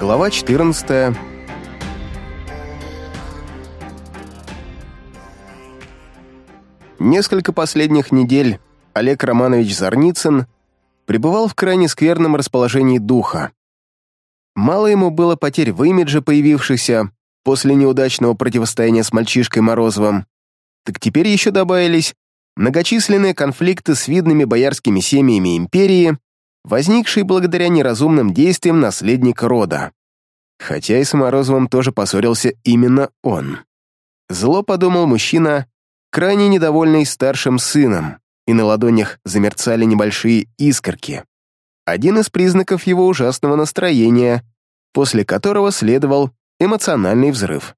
Глава 14. Несколько последних недель Олег Романович Зарницын пребывал в крайне скверном расположении духа. Мало ему было потерь в имидже, появившихся после неудачного противостояния с мальчишкой Морозовым, так теперь еще добавились многочисленные конфликты с видными боярскими семьями империи, возникшие благодаря неразумным действиям наследника рода. Хотя и с Морозовым тоже поссорился именно он. Зло подумал мужчина, крайне недовольный старшим сыном, и на ладонях замерцали небольшие искорки. Один из признаков его ужасного настроения, после которого следовал эмоциональный взрыв.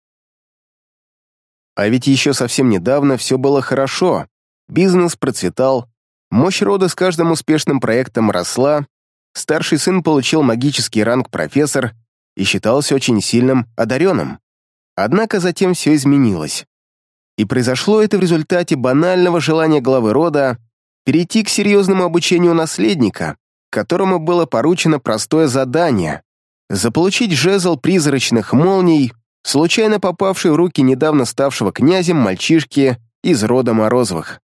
А ведь еще совсем недавно все было хорошо, бизнес процветал, мощь рода с каждым успешным проектом росла, старший сын получил магический ранг профессор и считался очень сильным одаренным. Однако затем все изменилось. И произошло это в результате банального желания главы рода перейти к серьезному обучению наследника, которому было поручено простое задание — заполучить жезл призрачных молний, случайно попавший в руки недавно ставшего князем мальчишки из рода Морозовых.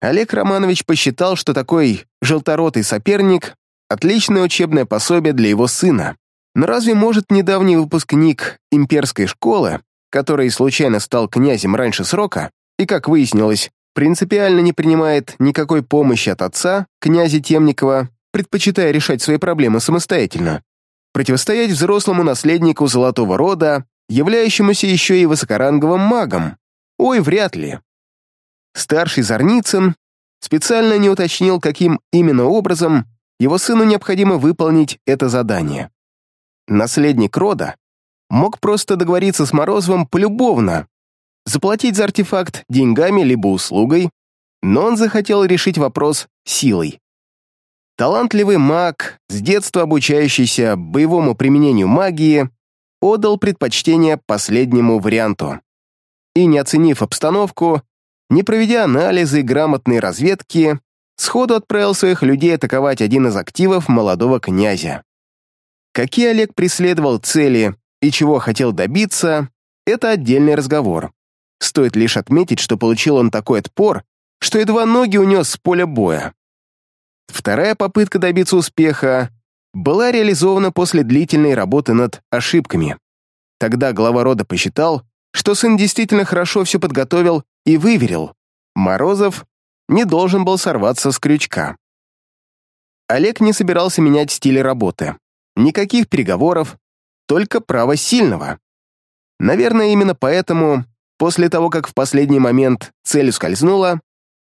Олег Романович посчитал, что такой желторотый соперник — отличное учебное пособие для его сына. Но разве может недавний выпускник имперской школы который случайно стал князем раньше срока и, как выяснилось, принципиально не принимает никакой помощи от отца, князя Темникова, предпочитая решать свои проблемы самостоятельно, противостоять взрослому наследнику золотого рода, являющемуся еще и высокоранговым магом. Ой, вряд ли. Старший Зарницын специально не уточнил, каким именно образом его сыну необходимо выполнить это задание. Наследник рода мог просто договориться с Морозовым полюбовно, заплатить за артефакт деньгами либо услугой, но он захотел решить вопрос силой. Талантливый маг, с детства обучающийся боевому применению магии, отдал предпочтение последнему варианту. И, не оценив обстановку, не проведя анализы и грамотной разведки, сходу отправил своих людей атаковать один из активов молодого князя. Какие Олег преследовал цели и чего хотел добиться, это отдельный разговор. Стоит лишь отметить, что получил он такой отпор, что едва ноги унес с поля боя. Вторая попытка добиться успеха была реализована после длительной работы над ошибками. Тогда глава рода посчитал, что сын действительно хорошо все подготовил и выверил. Морозов не должен был сорваться с крючка. Олег не собирался менять стиль работы. Никаких переговоров, только право сильного. Наверное, именно поэтому, после того, как в последний момент цель ускользнула,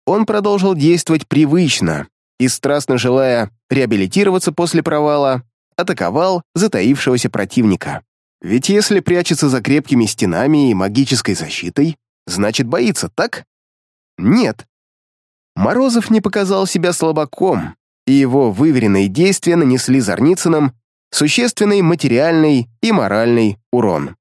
он продолжил действовать привычно и, страстно желая реабилитироваться после провала, атаковал затаившегося противника. Ведь если прячется за крепкими стенами и магической защитой, значит боится, так? Нет. Морозов не показал себя слабаком, и его выверенные действия нанесли Зарницыным существенный материальный и моральный урон.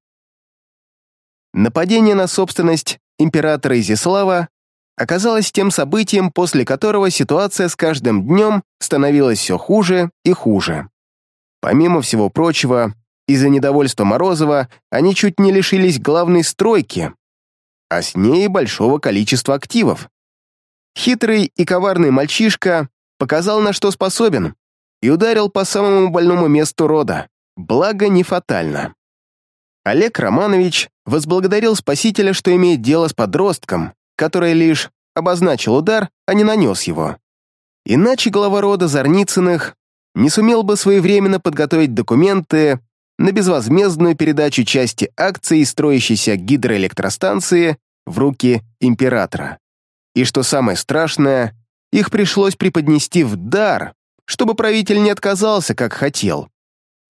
Нападение на собственность императора Изяслава оказалось тем событием, после которого ситуация с каждым днем становилась все хуже и хуже. Помимо всего прочего, из-за недовольства Морозова они чуть не лишились главной стройки, а с ней большого количества активов. Хитрый и коварный мальчишка показал, на что способен, и ударил по самому больному месту рода, благо не фатально. Олег Романович возблагодарил спасителя, что имеет дело с подростком, который лишь обозначил удар, а не нанес его. Иначе глава рода Зарницыных не сумел бы своевременно подготовить документы на безвозмездную передачу части акций строящейся гидроэлектростанции в руки императора. И что самое страшное, их пришлось преподнести в дар чтобы правитель не отказался, как хотел.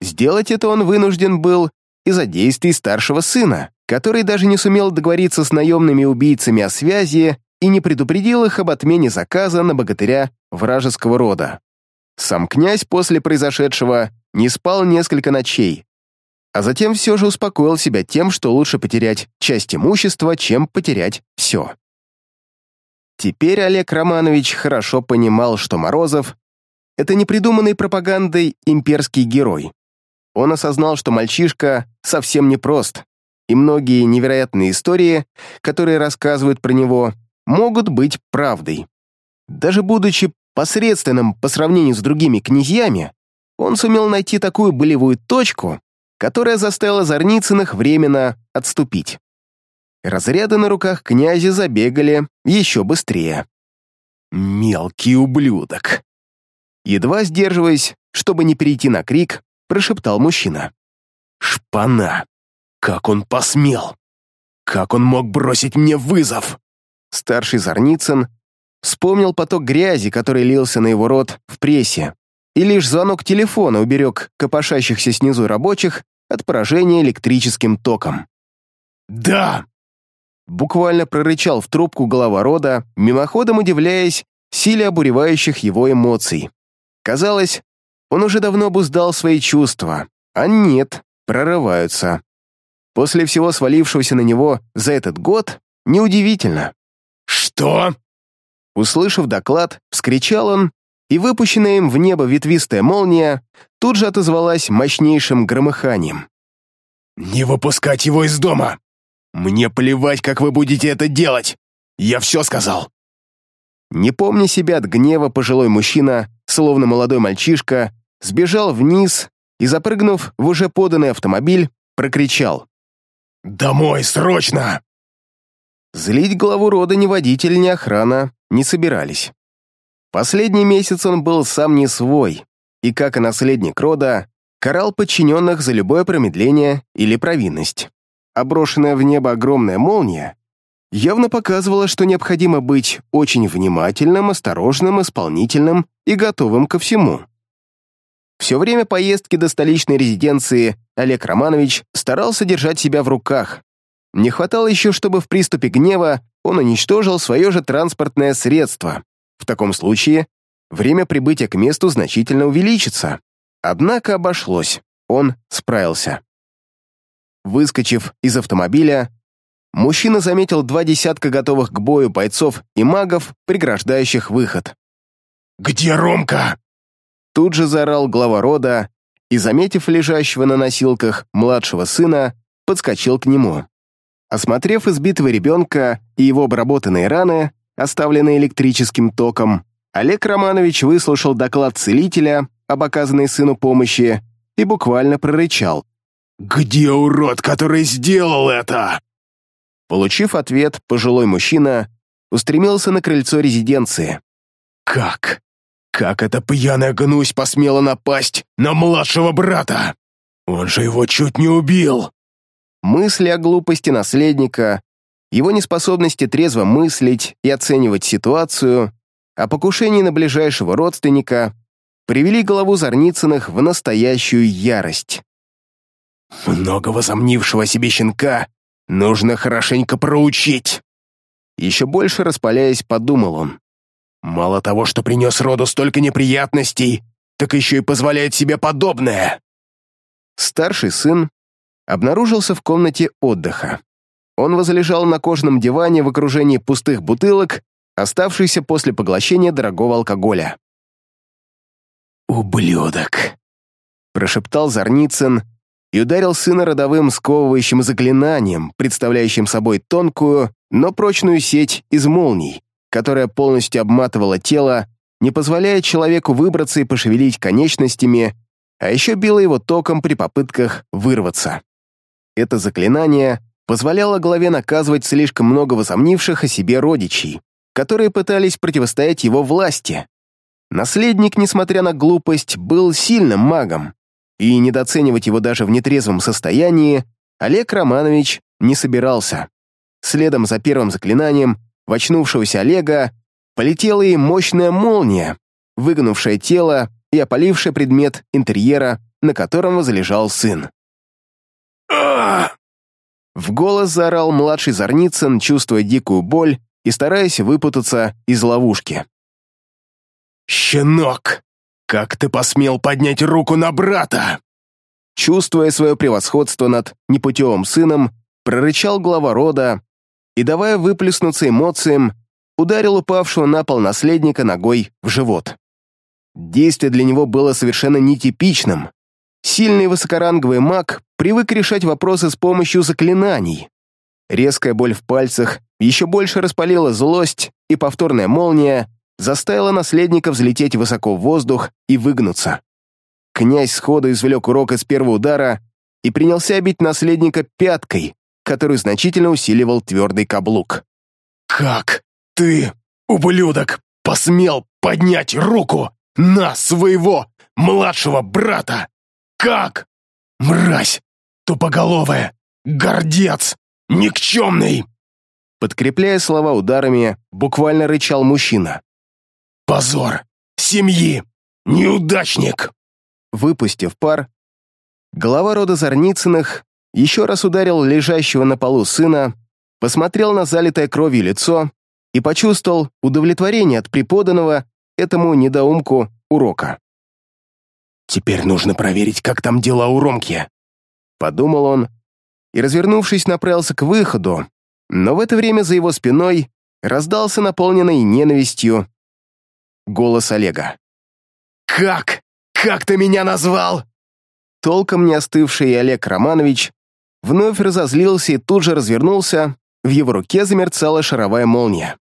Сделать это он вынужден был из-за действий старшего сына, который даже не сумел договориться с наемными убийцами о связи и не предупредил их об отмене заказа на богатыря вражеского рода. Сам князь после произошедшего не спал несколько ночей, а затем все же успокоил себя тем, что лучше потерять часть имущества, чем потерять все. Теперь Олег Романович хорошо понимал, что Морозов это не придуманный пропагандой имперский герой. он осознал, что мальчишка совсем непрост, и многие невероятные истории, которые рассказывают про него, могут быть правдой. Даже будучи посредственным по сравнению с другими князьями, он сумел найти такую болевую точку, которая заставила Зарницыных временно отступить. Разряды на руках князя забегали еще быстрее. «Мелкий ублюдок!» Едва сдерживаясь, чтобы не перейти на крик, прошептал мужчина. «Шпана! Как он посмел! Как он мог бросить мне вызов?» Старший Зарницын вспомнил поток грязи, который лился на его рот в прессе, и лишь звонок телефона уберег копошащихся снизу рабочих от поражения электрическим током. «Да!» Буквально прорычал в трубку голова рода, мимоходом удивляясь силе обуревающих его эмоций. Казалось, он уже давно обуздал свои чувства, а нет, прорываются. После всего свалившегося на него за этот год, неудивительно. «Что?» Услышав доклад, вскричал он, и выпущенная им в небо ветвистая молния тут же отозвалась мощнейшим громыханием. «Не выпускать его из дома! Мне плевать, как вы будете это делать! Я все сказал!» Не помня себя от гнева, пожилой мужчина, словно молодой мальчишка, сбежал вниз и, запрыгнув в уже поданный автомобиль, прокричал. «Домой, срочно!» Злить главу рода ни водитель, ни охрана не собирались. Последний месяц он был сам не свой, и, как и наследник рода, карал подчиненных за любое промедление или провинность. Оброшенная в небо огромная молния явно показывала, что необходимо быть очень внимательным, осторожным, исполнительным и готовым ко всему. Все время поездки до столичной резиденции Олег Романович старался держать себя в руках. Не хватало еще, чтобы в приступе гнева он уничтожил свое же транспортное средство. В таком случае время прибытия к месту значительно увеличится. Однако обошлось, он справился. Выскочив из автомобиля, мужчина заметил два десятка готовых к бою бойцов и магов, преграждающих выход. «Где Ромка?» Тут же заорал глава рода и, заметив лежащего на носилках младшего сына, подскочил к нему. Осмотрев избитого ребенка и его обработанные раны, оставленные электрическим током, Олег Романович выслушал доклад целителя об оказанной сыну помощи и буквально прорычал. «Где урод, который сделал это?» Получив ответ, пожилой мужчина устремился на крыльцо резиденции. «Как? Как эта пьяная гнусь посмела напасть на младшего брата? Он же его чуть не убил!» Мысли о глупости наследника, его неспособности трезво мыслить и оценивать ситуацию, о покушении на ближайшего родственника привели голову Зарницыных в настоящую ярость. «Много возомнившего себе щенка нужно хорошенько проучить!» Еще больше распаляясь, подумал он. Мало того, что принес роду столько неприятностей, так еще и позволяет себе подобное. Старший сын обнаружился в комнате отдыха. Он возлежал на кожаном диване в окружении пустых бутылок, оставшихся после поглощения дорогого алкоголя. «Ублюдок!» — прошептал Зарницын и ударил сына родовым сковывающим заклинанием, представляющим собой тонкую, но прочную сеть из молний, которая полностью обматывала тело, не позволяя человеку выбраться и пошевелить конечностями, а еще била его током при попытках вырваться. Это заклинание позволяло голове наказывать слишком много возомнивших о себе родичей, которые пытались противостоять его власти. Наследник, несмотря на глупость, был сильным магом, и недооценивать его даже в нетрезвом состоянии Олег Романович не собирался. Следом за первым заклинанием в очнувшегося Олега полетела и мощная молния, выгнувшая тело и опалившая предмет интерьера, на котором возлежал сын. В голос заорал младший Зарницын, чувствуя дикую боль и стараясь выпутаться из ловушки. «Щенок, как ты посмел поднять руку на брата?» Чувствуя свое превосходство над непутевым сыном, прорычал глава рода, и, давая выплеснуться эмоциям, ударил упавшего на пол наследника ногой в живот. Действие для него было совершенно нетипичным. Сильный высокоранговый маг привык решать вопросы с помощью заклинаний. Резкая боль в пальцах еще больше распалила злость, и повторная молния заставила наследника взлететь высоко в воздух и выгнуться. Князь сходу извлек урок из первого удара и принялся бить наследника пяткой, который значительно усиливал твердый каблук. «Как ты, ублюдок, посмел поднять руку на своего младшего брата? Как? Мразь! Тупоголовая! Гордец! Никчемный!» Подкрепляя слова ударами, буквально рычал мужчина. «Позор! Семьи! Неудачник!» Выпустив пар, глава рода Зарницыных еще раз ударил лежащего на полу сына, посмотрел на залитое кровью лицо и почувствовал удовлетворение от преподанного этому недоумку урока. «Теперь нужно проверить, как там дела у Ромки», — подумал он, и, развернувшись, направился к выходу, но в это время за его спиной раздался наполненный ненавистью голос Олега. «Как? Как ты меня назвал?» Толком не остывший Олег Романович вновь разозлился и тут же развернулся, в его руке замерцала шаровая молния.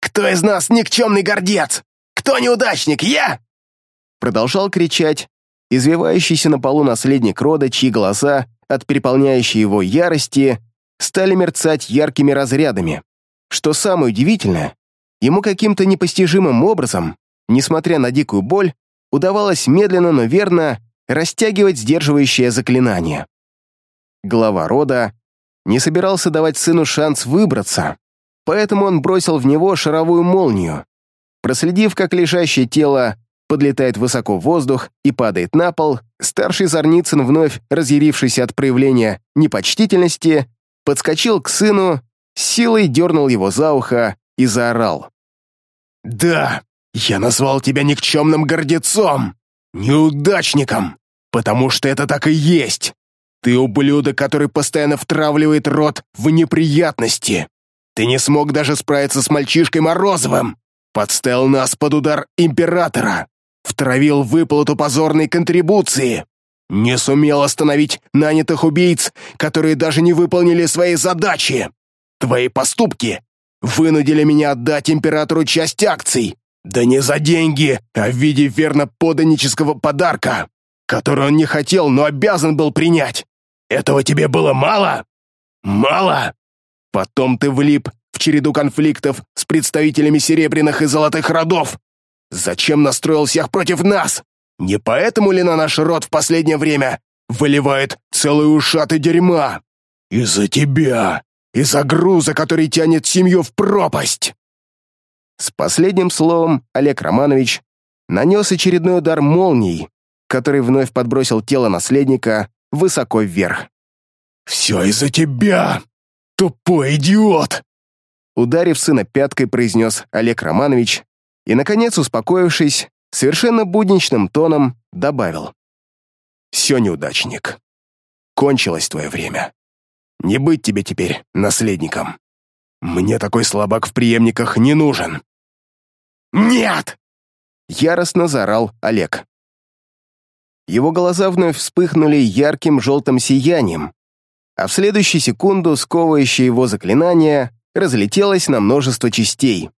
«Кто из нас никчемный гордец? Кто неудачник, я?» Продолжал кричать, извивающийся на полу наследник рода, чьи глаза от переполняющей его ярости стали мерцать яркими разрядами. Что самое удивительное, ему каким-то непостижимым образом, несмотря на дикую боль, удавалось медленно, но верно растягивать сдерживающее заклинание. Глава рода не собирался давать сыну шанс выбраться, поэтому он бросил в него шаровую молнию. Проследив, как лежащее тело подлетает высоко в воздух и падает на пол, старший Зарницын, вновь разъярившийся от проявления непочтительности, подскочил к сыну, силой дернул его за ухо и заорал. «Да, я назвал тебя никчемным гордецом, неудачником, потому что это так и есть. Ты ублюдок, который постоянно втравливает рот в неприятности. Ты не смог даже справиться с мальчишкой Морозовым. Подставил нас под удар императора. Втравил выплату позорной контрибуции. Не сумел остановить нанятых убийц, которые даже не выполнили свои задачи. Твои поступки вынудили меня отдать императору часть акций. Да не за деньги, а в виде верно поданического подарка, который он не хотел, но обязан был принять. Этого тебе было мало? Мало? Потом ты влип в череду конфликтов с представителями серебряных и золотых родов. Зачем настроил всех против нас? Не поэтому ли на наш род в последнее время выливает целые ушаты дерьма? Из-за тебя, из-за груза, который тянет семью в пропасть!» С последним словом Олег Романович нанес очередной удар молнией, который вновь подбросил тело наследника высоко вверх. «Все из-за тебя, тупой идиот!» Ударив сына пяткой, произнес Олег Романович и, наконец, успокоившись, совершенно будничным тоном добавил. «Все, неудачник. Кончилось твое время. Не быть тебе теперь наследником. Мне такой слабак в преемниках не нужен». «Нет!» — яростно заорал Олег. Его глаза вновь вспыхнули ярким желтым сиянием, а в следующую секунду сковывающее его заклинание разлетелось на множество частей.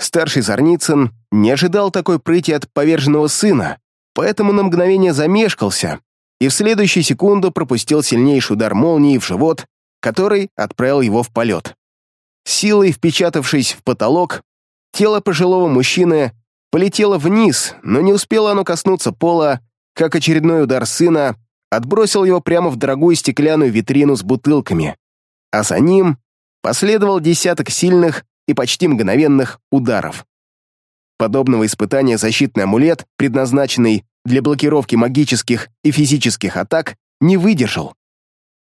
Старший Зарницын не ожидал такой прыти от поверженного сына, поэтому на мгновение замешкался и в следующую секунду пропустил сильнейший удар молнии в живот, который отправил его в полет. Силой впечатавшись в потолок, тело пожилого мужчины полетело вниз, но не успело оно коснуться пола, как очередной удар сына отбросил его прямо в дорогую стеклянную витрину с бутылками, а за ним последовал десяток сильных и почти мгновенных ударов. Подобного испытания защитный амулет, предназначенный для блокировки магических и физических атак, не выдержал.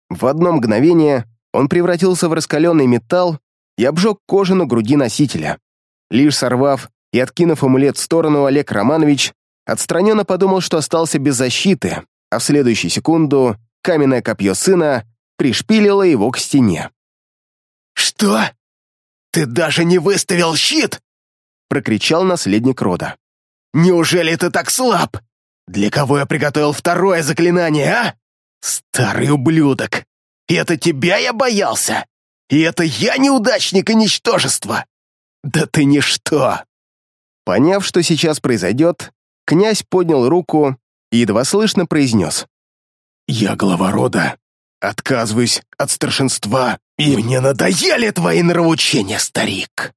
В одно мгновение он превратился в раскаленный металл и обжег кожу на груди носителя. Лишь сорвав и откинув амулет в сторону, Олег Романович отстраненно подумал, что остался без защиты, а в следующую секунду каменное копье сына пришпилило его к стене. «Что?» «Ты даже не выставил щит!» — прокричал наследник рода. «Неужели ты так слаб? Для кого я приготовил второе заклинание, а? Старый ублюдок! Это тебя я боялся! И это я неудачник и ничтожество! Да ты ничто!» Поняв, что сейчас произойдет, князь поднял руку и едва слышно произнес. «Я глава рода. Отказываюсь от старшинства, и мне надоели твои нравоучения, старик!»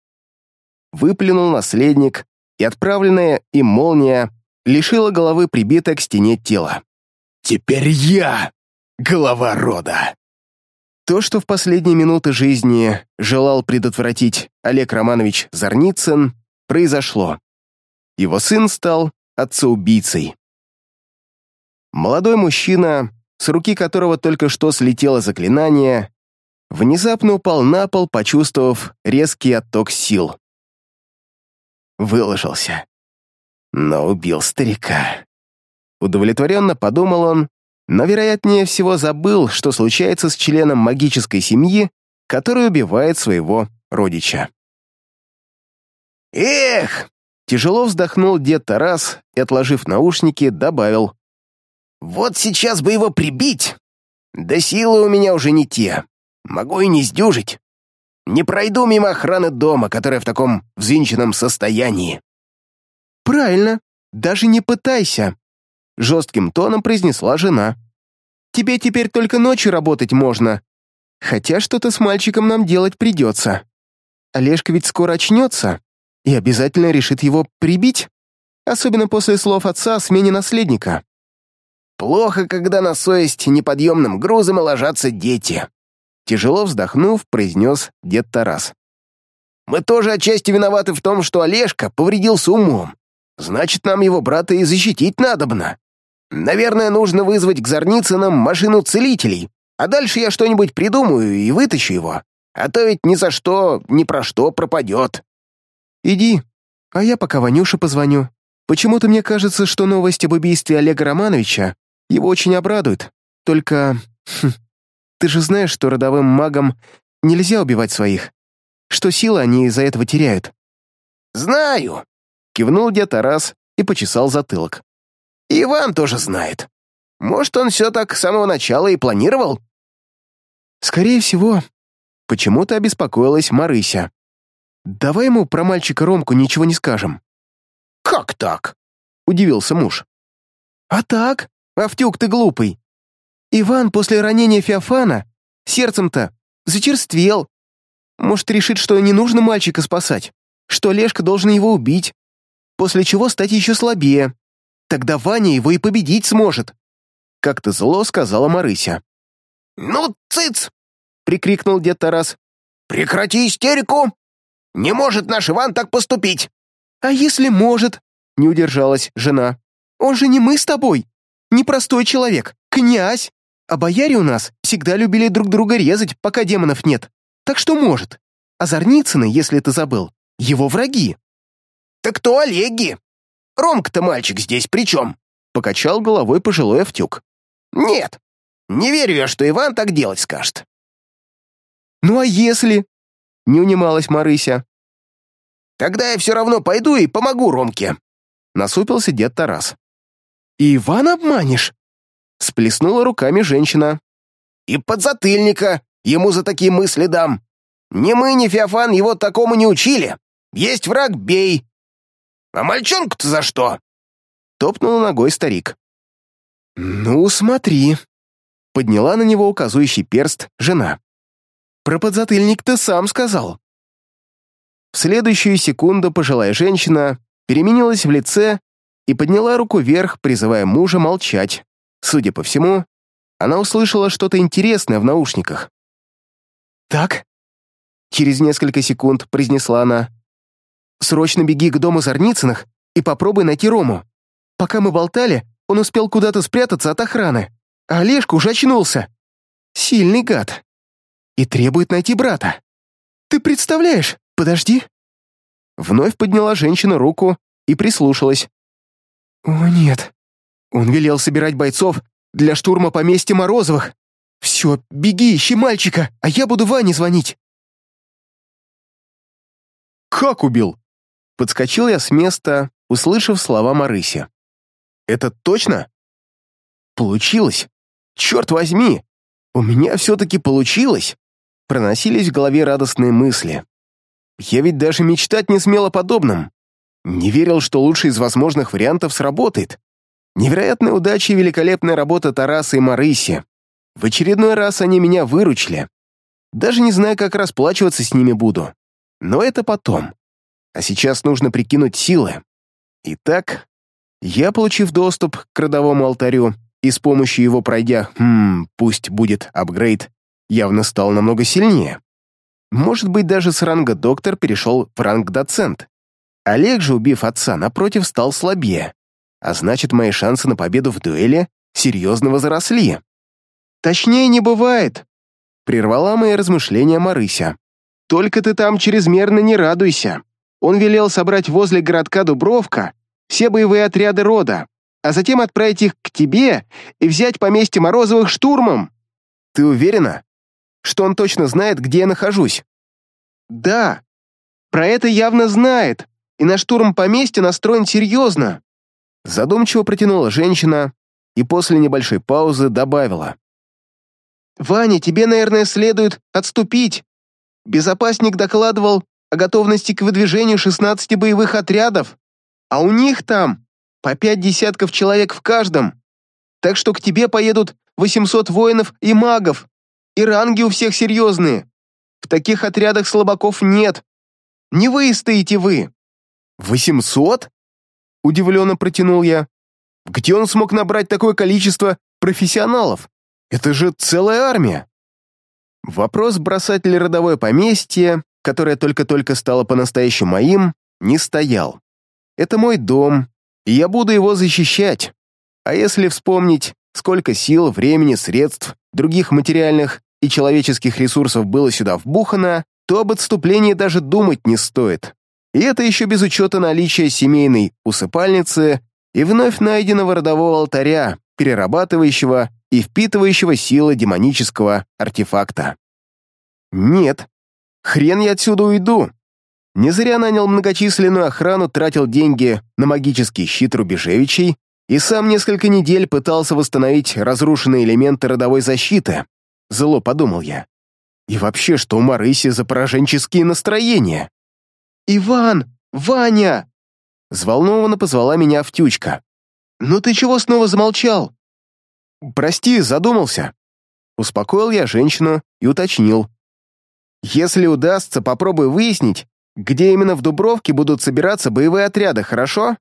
Выплюнул наследник, и отправленная им молния лишила головы прибитой к стене тела. «Теперь я глава рода!» То, что в последние минуты жизни желал предотвратить Олег Романович Зарницын, произошло. Его сын стал отцеубийцей. Молодой мужчина, с руки которого только что слетело заклинание, внезапно упал на пол, почувствовав резкий отток сил. Выложился. Но убил старика. Удовлетворенно подумал он, но, вероятнее всего, забыл, что случается с членом магической семьи, который убивает своего родича. «Эх!» — тяжело вздохнул дед Тарас и, отложив наушники, добавил. «Вот сейчас бы его прибить! Да силы у меня уже не те. Могу и не сдюжить. Не пройду мимо охраны дома, которая в таком взвинченном состоянии». «Правильно, даже не пытайся», — жестким тоном произнесла жена. «Тебе теперь только ночью работать можно, хотя что-то с мальчиком нам делать придется. Олежка ведь скоро очнется и обязательно решит его прибить, особенно после слов отца о смене наследника. Плохо, когда на совесть неподъемным грузом ложатся дети. Тяжело вздохнув, произнес дед Тарас. Мы тоже отчасти виноваты в том, что Олежка повредился умом. Значит, нам его брата и защитить надобно. Наверное, нужно вызвать к Зарницынам машину целителей, а дальше я что-нибудь придумаю и вытащу его. А то ведь ни за что, ни про что пропадет. Иди, а я пока Ванюше позвоню. Почему-то мне кажется, что новость об убийстве Олега Романовича его очень обрадует. Только... Хм, ты же знаешь, что родовым магам нельзя убивать своих. Что силы они из-за этого теряют. «Знаю», — кивнул дед Тарас и почесал затылок. «Иван тоже знает. Может, он все так с самого начала и планировал?» «Скорее всего». Почему-то обеспокоилась Марыся. «Давай ему про мальчика Ромку ничего не скажем». «Как так?» — удивился муж. «А так, Автюк ты глупый. Иван после ранения Феофана сердцем-то зачерствел. Может, решит, что не нужно мальчика спасать, что Лешка должен его убить, после чего стать еще слабее. Тогда Ваня его и победить сможет. Как-то зло сказала Марыся. «Ну, цыц!» — прикрикнул дед Тарас. «Прекрати истерику! Не может наш Иван так поступить!» «А если может?» — не удержалась жена. «Он же не мы с тобой, непростой человек, князь. А бояре у нас всегда любили друг друга резать, пока демонов нет. Так что может. А Зарницыны, если ты забыл, его враги». «Так кто Олеги? Ромка-то мальчик здесь при чем?» Покачал головой пожилой Автюк. «Нет, не верю я, что Иван так делать скажет». «Ну а если?» — не унималась Марыся. «Тогда я все равно пойду и помогу Ромке», — насупился дед Тарас. «И Иван обманешь?» — сплеснула руками женщина. «И подзатыльника ему за такие мысли дам. Ни мы, ни Феофан его такому не учили. Есть враг — бей. А мальчонку-то за что?» Топнул ногой старик. «Ну, смотри», — подняла на него указующий перст жена. «Про подзатыльник ты сам сказал». В следующую секунду пожилая женщина переменилась в лице и подняла руку вверх, призывая мужа молчать. Судя по всему, она услышала что-то интересное в наушниках. «Так?» — через несколько секунд произнесла она. «Срочно беги к дому Зарницыных и попробуй найти Рому. Пока мы болтали, он успел куда-то спрятаться от охраны, а Олежка уже очнулся. Сильный гад. И требует найти брата. Ты представляешь? Подожди». Вновь подняла женщина руку и прислушалась. «О, нет. Он велел собирать бойцов для штурма поместья Морозовых. Все, беги, ищи мальчика, а я буду Ване звонить». «Как убил?» Подскочил я с места, услышав слова Марыси. Это точно? Получилось. Черт возьми! У меня все-таки получилось. Проносились в голове радостные мысли. Я ведь даже мечтать не смел о подобном. Не верил, что лучший из возможных вариантов сработает. Невероятная удача и великолепная работа Тараса и Марыси. В очередной раз они меня выручили. Даже не знаю, как расплачиваться с ними буду. Но это потом. А сейчас нужно прикинуть силы. Итак, я, получив доступ к родовому алтарю и с помощью его пройдя, хм, пусть будет апгрейд, явно стал намного сильнее. Может быть, даже с ранга доктор перешел в ранг доцент. Олег же, убив отца, напротив, стал слабее. А значит, мои шансы на победу в дуэли серьезно возросли. «Точнее не бывает», — прервала мои размышления Марыся. «Только ты там чрезмерно не радуйся. Он велел собрать возле городка Дубровка все боевые отряды рода, а затем отправить их к тебе и взять поместье Морозовых штурмом». «Ты уверена, что он точно знает, где я нахожусь?» «Да, про это явно знает, и на штурм поместья настроен серьезно». Задумчиво протянула женщина и после небольшой паузы добавила. «Ваня, тебе, наверное, следует отступить. Безопасник докладывал о готовности к выдвижению 16 боевых отрядов, а у них там по пять десятков человек в каждом. Так что к тебе поедут 800 воинов и магов, и ранги у всех серьезные. В таких отрядах слабаков нет. Не выстоите вы». «Восемьсот?» — удивленно протянул я. «Где он смог набрать такое количество профессионалов? Это же целая армия!» Вопрос, бросать ли родовое поместье, которое только-только стало по-настоящему моим, не стоял. Это мой дом, и я буду его защищать. А если вспомнить, сколько сил, времени, средств, других материальных и человеческих ресурсов было сюда вбухано, то об отступлении даже думать не стоит. И это еще без учета наличия семейной усыпальницы и вновь найденного родового алтаря, перерабатывающего и впитывающего силы демонического артефакта. Нет, хрен я отсюда уйду. Не зря нанял многочисленную охрану, тратил деньги на магический щит Рубежевичей и сам несколько недель пытался восстановить разрушенные элементы родовой защиты. Зло подумал я. И вообще, что у Марыси за пораженческие настроения? «Иван! Ваня!» Взволнованно позвала меня Втючка. «Ну ты чего снова замолчал?» «Прости, задумался». Успокоил я женщину и уточнил. «Если удастся, попробуй выяснить, где именно в Дубровке будут собираться боевые отряды, хорошо?»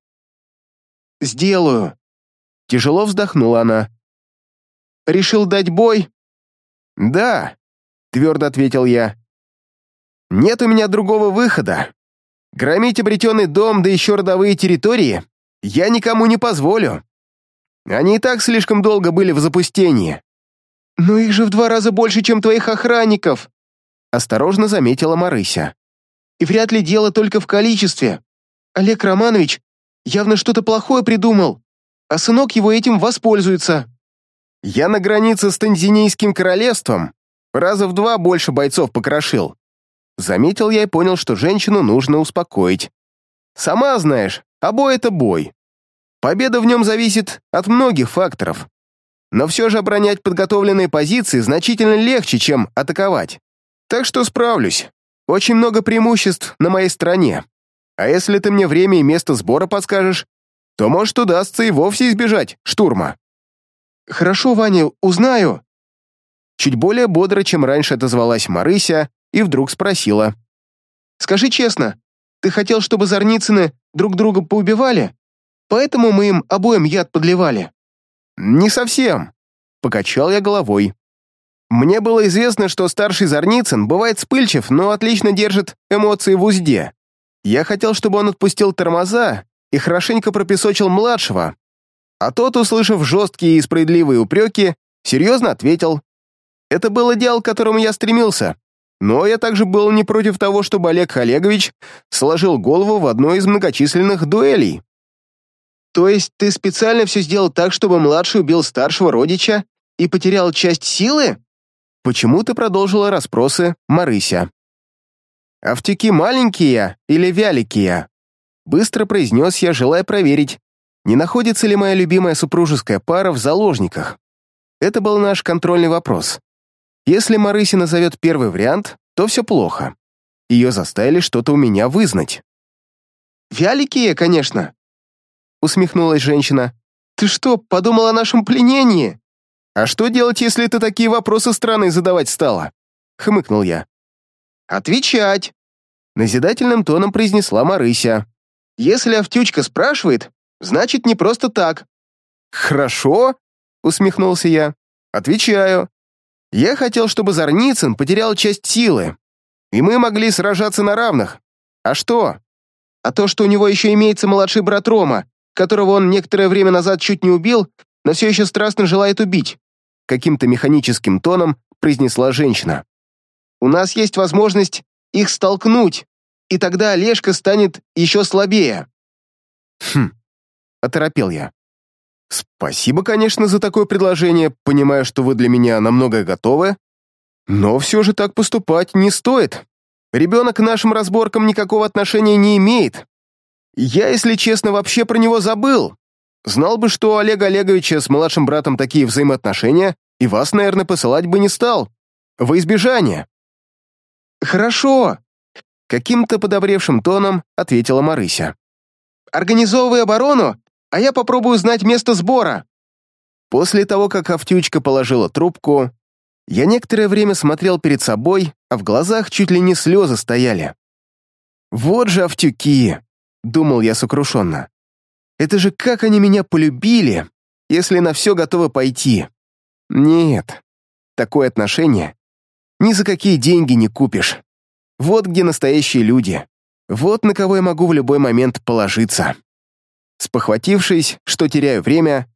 «Сделаю». Тяжело вздохнула она. «Решил дать бой?» «Да», — твердо ответил я. «Нет у меня другого выхода. Громить обретенный дом, да еще родовые территории, я никому не позволю. Они и так слишком долго были в запустении. «Но их же в два раза больше, чем твоих охранников», осторожно заметила Марыся. «И вряд ли дело только в количестве. Олег Романович явно что-то плохое придумал, а сынок его этим воспользуется». «Я на границе с Танзинийским королевством раза в два больше бойцов покрошил. Заметил я и понял, что женщину нужно успокоить. Сама знаешь, а бой — это бой. Победа в нем зависит от многих факторов. Но все же оборонять подготовленные позиции значительно легче, чем атаковать. Так что справлюсь. Очень много преимуществ на моей стороне. А если ты мне время и место сбора подскажешь, то, может, удастся и вовсе избежать штурма. «Хорошо, Ваня, узнаю». Чуть более бодро, чем раньше отозвалась Марыся, и вдруг спросила. «Скажи честно, ты хотел, чтобы Зарницыны друг друга поубивали? Поэтому мы им обоим яд подливали?» «Не совсем», — покачал я головой. «Мне было известно, что старший Зарницын бывает вспыльчив, но отлично держит эмоции в узде. Я хотел, чтобы он отпустил тормоза и хорошенько пропесочил младшего, а тот, услышав жесткие и справедливые упреки, серьезно ответил. Это был идеал, к которому я стремился. Но я также был не против того, чтобы Олег Олегович сложил голову в одной из многочисленных дуэлей. То есть ты специально все сделал так, чтобы младший убил старшего родича и потерял часть силы? Почему ты продолжила расспросы, Марыся? «Автюки маленькие или вяликие?» Быстро произнес я, желая проверить, не находится ли моя любимая супружеская пара в заложниках. Это был наш контрольный вопрос. Если Марыся назовет первый вариант, то все плохо. Ее заставили что-то у меня вызнать. «Вяликие, конечно», — усмехнулась женщина. «Ты что, подумал о нашем пленении?» «А что делать, если ты такие вопросы странные задавать стала?» — хмыкнул я. «Отвечать!» — назидательным тоном произнесла Марыся. «Если Автючка спрашивает, значит, не просто так». «Хорошо», — усмехнулся я. «Отвечаю. Я хотел, чтобы Зарницын потерял часть силы, и мы могли сражаться на равных. А что?» «А то, что у него еще имеется младший брат Рома, которого он некоторое время назад чуть не убил, но все еще страстно желает убить», каким-то механическим тоном произнесла женщина. «У нас есть возможность их столкнуть, и тогда Олежка станет еще слабее». «Хм», — оторопел я. «Спасибо, конечно, за такое предложение, понимаю, что вы для меня на многое готовы, но все же так поступать не стоит. Ребенок к нашим разборкам никакого отношения не имеет. Я, если честно, вообще про него забыл. Знал бы, что у Олега Олеговича с младшим братом такие взаимоотношения, и вас, наверное, посылать бы не стал. Во избежание». «Хорошо», — каким-то подобревшим тоном ответила Марыся. «Организовывай оборону, а я попробую знать место сбора». После того, как Автючка положила трубку, я некоторое время смотрел перед собой, а в глазах чуть ли не слезы стояли. «Вот же Автюки!» — думал я сокрушенно. «Это же как они меня полюбили, если на все готовы пойти!» «Нет, такое отношение ни за какие деньги не купишь. Вот где настоящие люди. Вот на кого я могу в любой момент положиться». Спохватившись, что теряю время,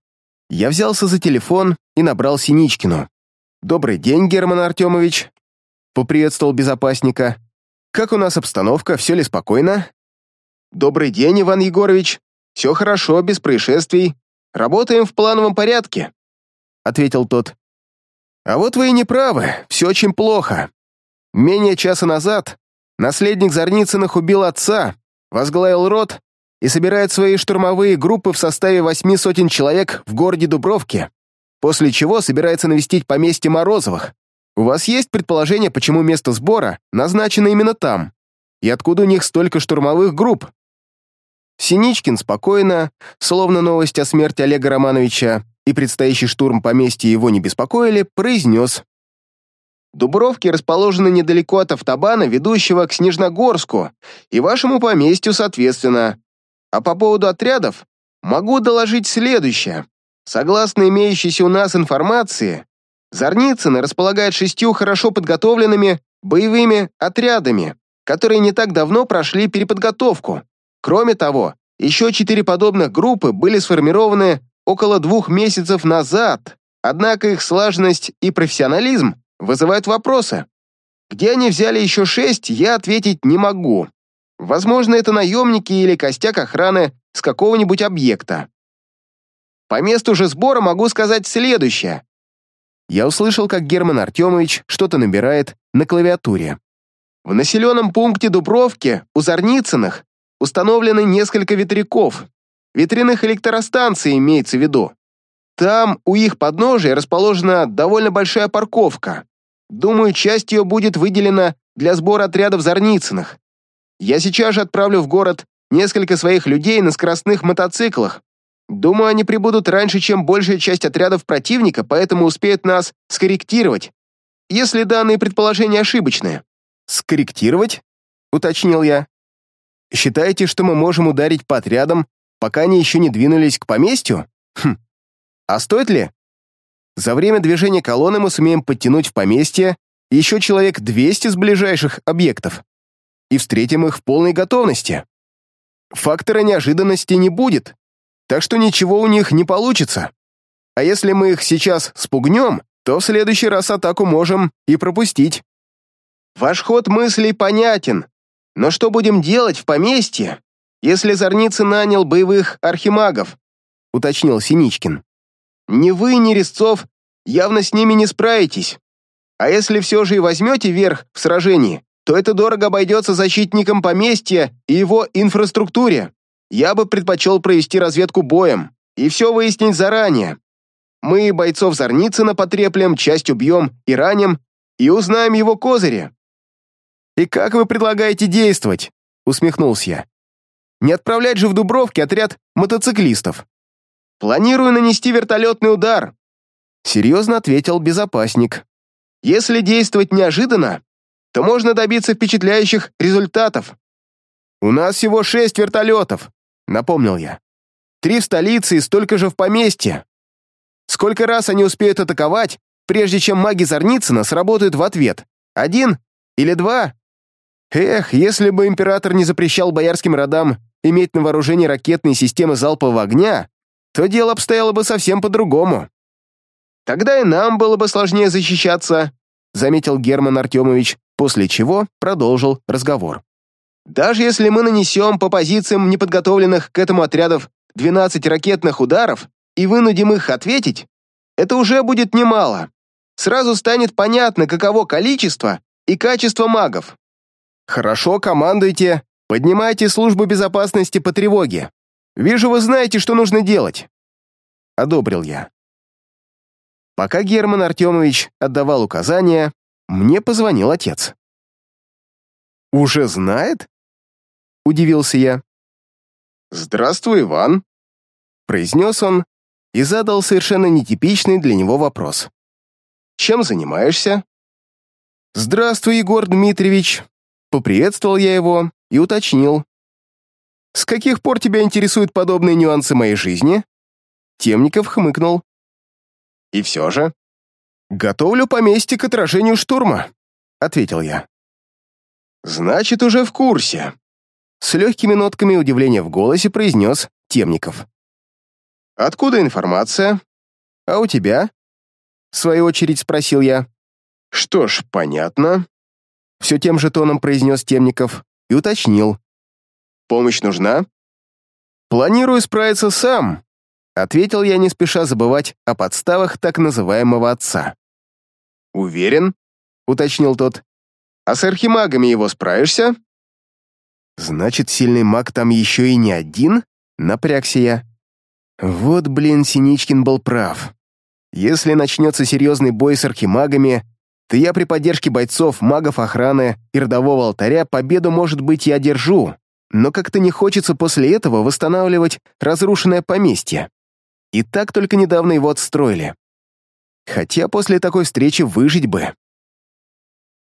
я взялся за телефон и набрал Синичкину. «Добрый день, Герман Артемович», — поприветствовал безопасника. «Как у нас обстановка, все ли спокойно?» «Добрый день, Иван Егорович. Все хорошо, без происшествий. Работаем в плановом порядке», — ответил тот. «А вот вы и не правы, все очень плохо. Менее часа назад наследник Зарницыных убил отца, возглавил род и собирает свои штурмовые группы в составе восьми сотен человек в городе Дубровке, после чего собирается навестить поместье Морозовых. У вас есть предположение, почему место сбора назначено именно там? И откуда у них столько штурмовых групп? Синичкин спокойно, словно новость о смерти Олега Романовича и предстоящий штурм поместья его не беспокоили, произнес. Дубровки расположены недалеко от автобана, ведущего к Снежногорску, и вашему поместью, соответственно. А по поводу отрядов могу доложить следующее. Согласно имеющейся у нас информации, Зарницыны располагают шестью хорошо подготовленными боевыми отрядами, которые не так давно прошли переподготовку. Кроме того, еще четыре подобных группы были сформированы около двух месяцев назад, однако их слаженность и профессионализм вызывают вопросы. Где они взяли еще шесть, я ответить не могу. Возможно, это наемники или костяк охраны с какого-нибудь объекта. По месту же сбора могу сказать следующее. Я услышал, как Герман Артемович что-то набирает на клавиатуре. В населенном пункте Дубровки у Зарницыных установлены несколько ветряков. Ветряных электростанций имеется в виду. Там у их подножия расположена довольно большая парковка. Думаю, часть ее будет выделена для сбора отрядов Зарницыных. Я сейчас же отправлю в город несколько своих людей на скоростных мотоциклах. Думаю, они прибудут раньше, чем большая часть отрядов противника, поэтому успеют нас скорректировать, если данные предположения ошибочные». «Скорректировать?» — уточнил я. «Считаете, что мы можем ударить по отрядам, пока они еще не двинулись к поместью? Хм. А стоит ли? За время движения колонны мы сумеем подтянуть в поместье еще человек 200 с ближайших объектов и встретим их в полной готовности. Фактора неожиданности не будет, так что ничего у них не получится. А если мы их сейчас спугнем, то в следующий раз атаку можем и пропустить. Ваш ход мыслей понятен, но что будем делать в поместье, если Зорницы нанял боевых архимагов? Уточнил Синичкин. Ни вы, ни Резцов явно с ними не справитесь. А если все же и возьмете верх в сражении, то это дорого обойдется защитникам поместья и его инфраструктуре. я бы предпочел провести разведку боем и все выяснить заранее. Мы бойцов Зарницына потреплем, часть убьем и раним, и узнаем его козыри». «И как вы предлагаете действовать?» — усмехнулся я. «Не отправлять же в Дубровке отряд мотоциклистов». «Планирую нанести вертолетный удар», — серьезно ответил безопасник. «Если действовать неожиданно, то можно добиться впечатляющих результатов». «У нас всего шесть вертолетов», — напомнил я. «Три в столице и столько же в поместье. Сколько раз они успеют атаковать, прежде чем маги Зарницына сработают в ответ? Один или два? Эх, если бы император не запрещал боярским родам иметь на вооружении ракетные системы залпового огня, то дело обстояло бы совсем по-другому. Тогда и нам было бы сложнее защищаться, заметил Герман Артемович, после чего продолжил разговор. Даже если мы нанесем по позициям неподготовленных к этому отрядов 12 ракетных ударов и вынудим их ответить, это уже будет немало. Сразу станет понятно, каково количество и качество магов. Хорошо, командуйте, поднимайте службу безопасности по тревоге. Вижу, вы знаете, что нужно делать. Одобрил я. Пока Герман Артемович отдавал указания, мне позвонил отец. «Уже знает?» — удивился я. «Здравствуй, Иван», — произнес он и задал совершенно нетипичный для него вопрос. «Чем занимаешься?» «Здравствуй, Егор Дмитриевич», — поприветствовал я его и уточнил. «С каких пор тебя интересуют подобные нюансы моей жизни?» Темников хмыкнул. «И все же?» «Готовлю поместье к отражению штурма», — ответил я. «Значит, уже в курсе», — с легкими нотками удивления в голосе произнес Темников. «Откуда информация?» «А у тебя?» В свою очередь спросил я. «Что ж, понятно», — все тем же тоном произнес Темников и уточнил. «Помощь нужна?» «Планирую справиться сам», — ответил я, не спеша забывать о подставах так называемого отца. «Уверен?» — уточнил тот. «А с архимагами его справишься?» «Значит, сильный маг там еще и не один?» — напрягся я. Вот, блин, Синичкин был прав. Если начнется серьезный бой с архимагами, то я при поддержке бойцов, магов охраны и родового алтаря победу, может быть, и одержу, но как-то не хочется после этого восстанавливать разрушенное поместье. И так только недавно его отстроили. Хотя после такой встречи выжить бы.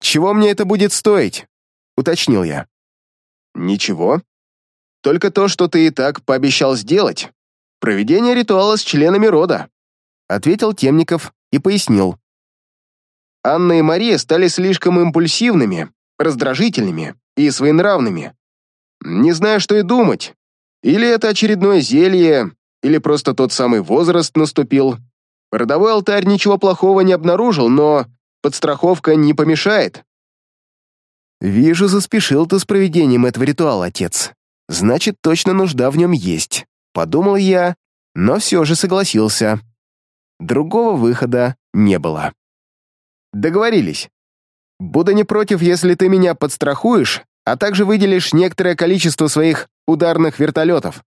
«Чего мне это будет стоить?» — уточнил я. «Ничего. Только то, что ты и так пообещал сделать. Проведение ритуала с членами рода», — ответил Темников и пояснил. Анна и Мария стали слишком импульсивными, раздражительными и своенравными. Не знаю, что и думать. Или это очередное зелье, или просто тот самый возраст наступил. Родовой алтарь ничего плохого не обнаружил, но подстраховка не помешает. «Вижу, заспешил ты с проведением этого ритуала, отец. Значит, точно нужда в нем есть», — подумал я, но все же согласился. Другого выхода не было. Договорились. Буду не против, если ты меня подстрахуешь, а также выделишь некоторое количество своих ударных вертолетов.